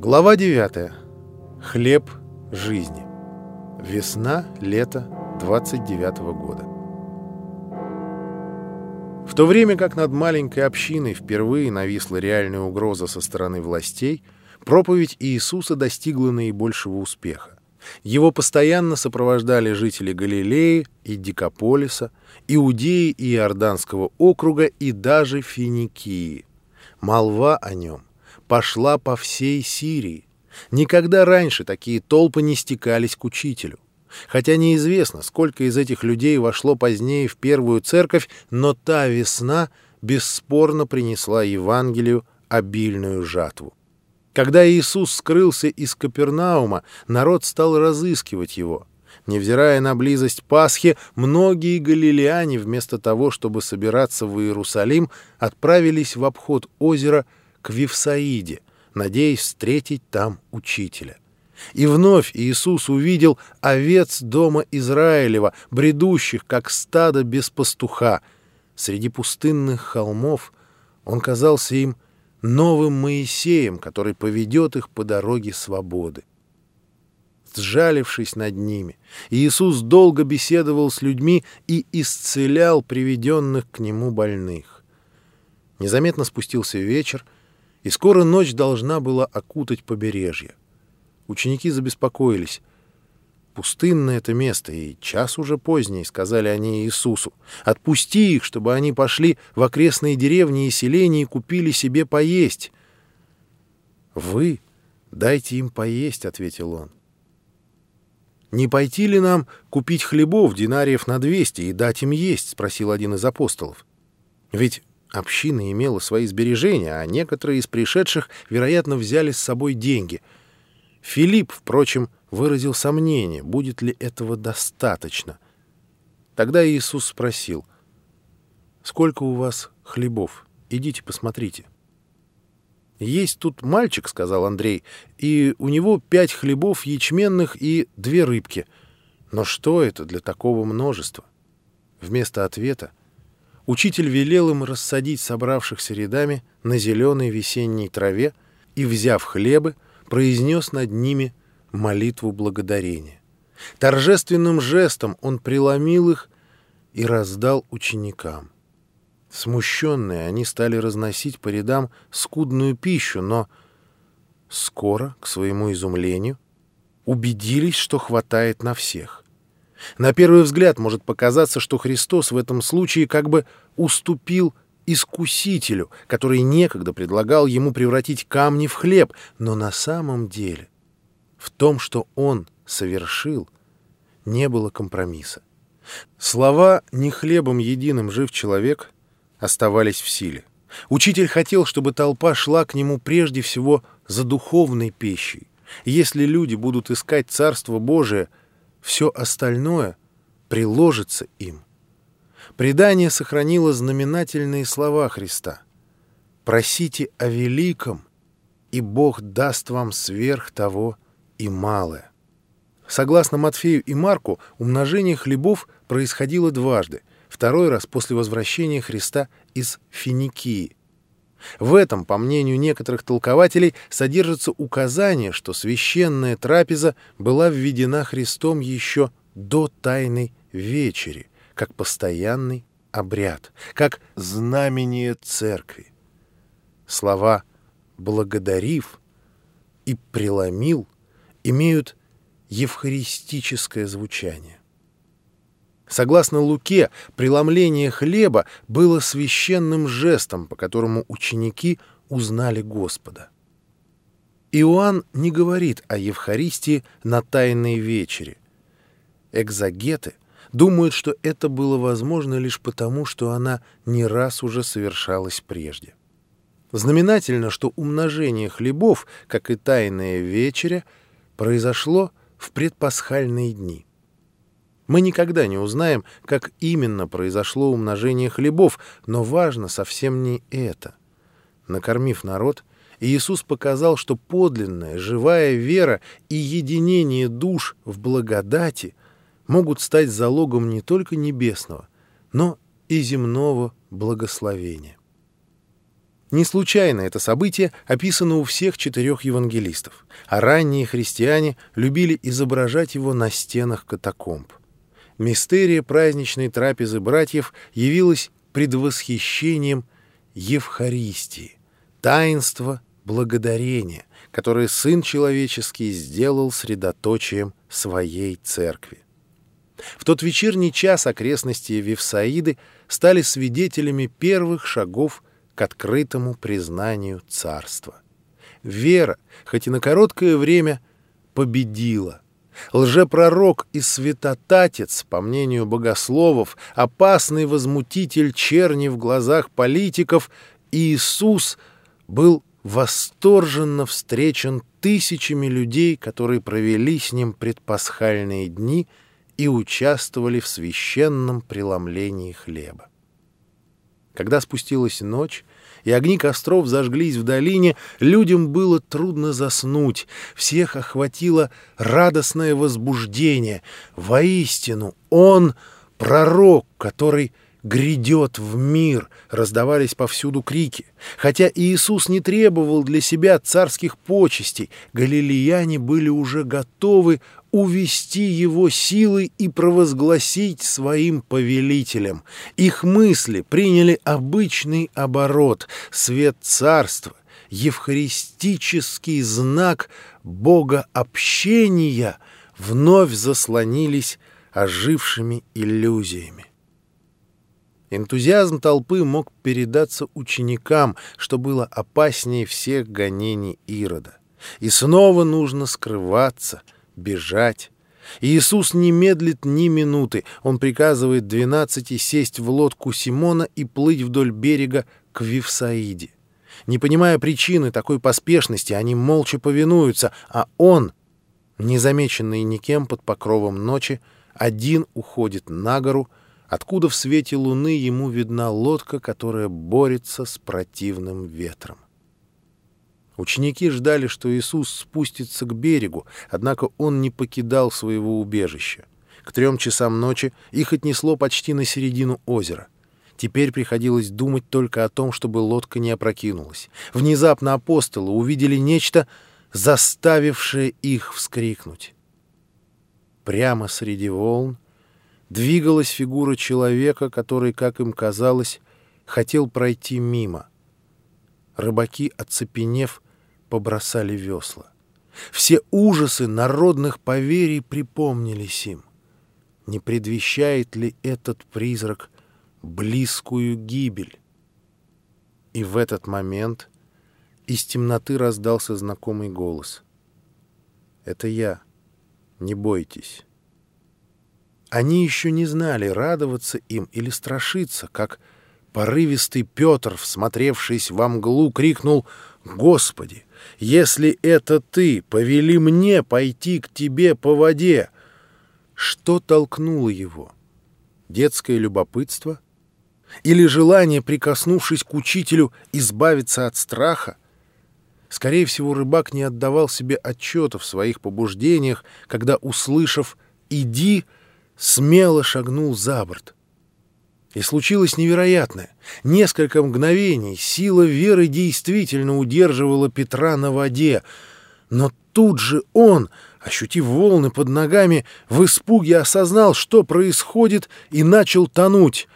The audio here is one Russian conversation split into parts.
Глава 9. Хлеб жизни. Весна, лето 29 года. В то время как над маленькой общиной впервые нависла реальная угроза со стороны властей, проповедь Иисуса достигла наибольшего успеха. Его постоянно сопровождали жители Галилеи и Дикополиса, Иудеи и Иорданского округа и даже Финикии. Молва о нем пошла по всей Сирии. Никогда раньше такие толпы не стекались к учителю. Хотя неизвестно, сколько из этих людей вошло позднее в первую церковь, но та весна бесспорно принесла Евангелию обильную жатву. Когда Иисус скрылся из Капернаума, народ стал разыскивать его. Невзирая на близость Пасхи, многие галилеяне вместо того, чтобы собираться в Иерусалим, отправились в обход озера к Вифсаиде, надеясь встретить там учителя. И вновь Иисус увидел овец дома Израилева, бредущих, как стадо без пастуха. Среди пустынных холмов он казался им новым Моисеем, который поведет их по дороге свободы. Сжалившись над ними, Иисус долго беседовал с людьми и исцелял приведенных к Нему больных. Незаметно спустился вечер, и скоро ночь должна была окутать побережье. Ученики забеспокоились. «Пустынное это место, и час уже поздний», — сказали они Иисусу. «Отпусти их, чтобы они пошли в окрестные деревни и селения и купили себе поесть». «Вы дайте им поесть», — ответил он. «Не пойти ли нам купить хлебов динариев на двести и дать им есть?» — спросил один из апостолов. «Ведь община имела свои сбережения, а некоторые из пришедших, вероятно, взяли с собой деньги — Филипп, впрочем, выразил сомнение, будет ли этого достаточно. Тогда Иисус спросил, «Сколько у вас хлебов? Идите посмотрите». «Есть тут мальчик», — сказал Андрей, «и у него пять хлебов ячменных и две рыбки. Но что это для такого множества?» Вместо ответа учитель велел им рассадить собравшихся рядами на зеленой весенней траве и, взяв хлебы, произнес над ними молитву благодарения. Торжественным жестом он преломил их и раздал ученикам. Смущенные, они стали разносить по рядам скудную пищу, но скоро, к своему изумлению, убедились, что хватает на всех. На первый взгляд может показаться, что Христос в этом случае как бы уступил искусителю, который некогда предлагал ему превратить камни в хлеб, но на самом деле в том, что он совершил, не было компромисса. Слова «не хлебом единым жив человек» оставались в силе. Учитель хотел, чтобы толпа шла к нему прежде всего за духовной пищей. Если люди будут искать Царство Божие, все остальное приложится им. Предание сохранило знаменательные слова Христа. «Просите о великом, и Бог даст вам сверх того и малое». Согласно Матфею и Марку, умножение хлебов происходило дважды, второй раз после возвращения Христа из Финикии. В этом, по мнению некоторых толкователей, содержится указание, что священная трапеза была введена Христом еще до Тайной Вечери, как постоянный обряд, как знамение церкви. Слова «благодарив» и «преломил» имеют евхаристическое звучание. Согласно Луке, преломление хлеба было священным жестом, по которому ученики узнали Господа. Иоанн не говорит о Евхаристии на Тайной вечере. Экзагеты думают, что это было возможно лишь потому, что она не раз уже совершалась прежде. Знаменательно, что умножение хлебов, как и тайная вечеря, произошло в предпасхальные дни. Мы никогда не узнаем, как именно произошло умножение хлебов, но важно совсем не это. Накормив народ, Иисус показал, что подлинная, живая вера и единение душ в благодати — могут стать залогом не только небесного, но и земного благословения. Не случайно это событие описано у всех четырех евангелистов, а ранние христиане любили изображать его на стенах катакомб. Мистерия праздничной трапезы братьев явилась предвосхищением Евхаристии, таинства благодарения, которое Сын Человеческий сделал средоточием своей церкви. В тот вечерний час окрестности Вифсаиды стали свидетелями первых шагов к открытому признанию царства. Вера, хоть и на короткое время, победила. Лжепророк и святотатец, по мнению богословов, опасный возмутитель черни в глазах политиков, Иисус был восторженно встречен тысячами людей, которые провели с ним предпасхальные дни и участвовали в священном преломлении хлеба. Когда спустилась ночь, и огни костров зажглись в долине, людям было трудно заснуть. Всех охватило радостное возбуждение. Воистину, он — пророк, который грядет в мир, раздавались повсюду крики. Хотя Иисус не требовал для себя царских почестей, галилеяне были уже готовы увести его силой и провозгласить своим повелителем. Их мысли приняли обычный оборот, свет царства, евхаристический знак Бога общения вновь заслонились ожившими иллюзиями. Энтузиазм толпы мог передаться ученикам, что было опаснее всех гонений Ирода. И снова нужно скрываться, бежать. Иисус не медлит ни минуты. Он приказывает двенадцати сесть в лодку Симона и плыть вдоль берега к Вифсаиде. Не понимая причины такой поспешности, они молча повинуются, а он, незамеченный никем под покровом ночи, один уходит на гору, откуда в свете луны ему видна лодка, которая борется с противным ветром. Ученики ждали, что Иисус спустится к берегу, однако он не покидал своего убежища. К трем часам ночи их отнесло почти на середину озера. Теперь приходилось думать только о том, чтобы лодка не опрокинулась. Внезапно апостолы увидели нечто, заставившее их вскрикнуть. Прямо среди волн двигалась фигура человека, который, как им казалось, хотел пройти мимо. Рыбаки, оцепенев, побросали весла. Все ужасы народных поверий припомнились им. Не предвещает ли этот призрак близкую гибель? И в этот момент из темноты раздался знакомый голос. «Это я. Не бойтесь». Они еще не знали, радоваться им или страшиться, как порывистый Петр, всмотревшись во мглу, крикнул «Господи, если это ты, повели мне пойти к тебе по воде!» Что толкнуло его? Детское любопытство? Или желание, прикоснувшись к учителю, избавиться от страха? Скорее всего, рыбак не отдавал себе отчета в своих побуждениях, когда, услышав «иди», смело шагнул за борт. И случилось невероятное. Несколько мгновений сила веры действительно удерживала Петра на воде, но тут же он, ощутив волны под ногами, в испуге осознал, что происходит, и начал тонуть.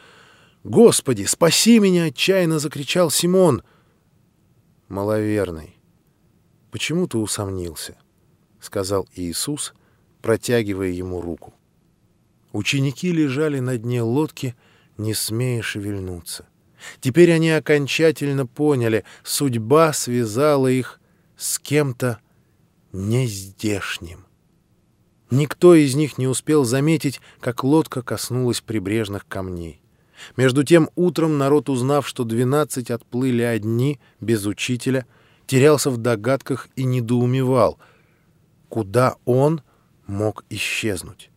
«Господи, спаси меня!» — отчаянно закричал Симон. «Маловерный, почему ты усомнился?» — сказал Иисус, протягивая ему руку. Ученики лежали на дне лодки, не смея шевельнуться. Теперь они окончательно поняли, судьба связала их с кем-то нездешним. Никто из них не успел заметить, как лодка коснулась прибрежных камней. Между тем утром народ, узнав, что двенадцать отплыли одни, без учителя, терялся в догадках и недоумевал, куда он мог исчезнуть.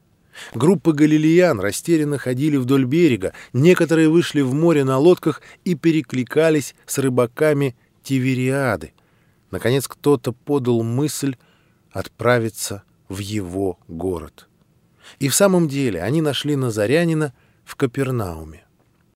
Группы галилеян растерянно ходили вдоль берега, некоторые вышли в море на лодках и перекликались с рыбаками Тивериады. Наконец кто-то подал мысль отправиться в его город. И в самом деле они нашли Назарянина в Капернауме.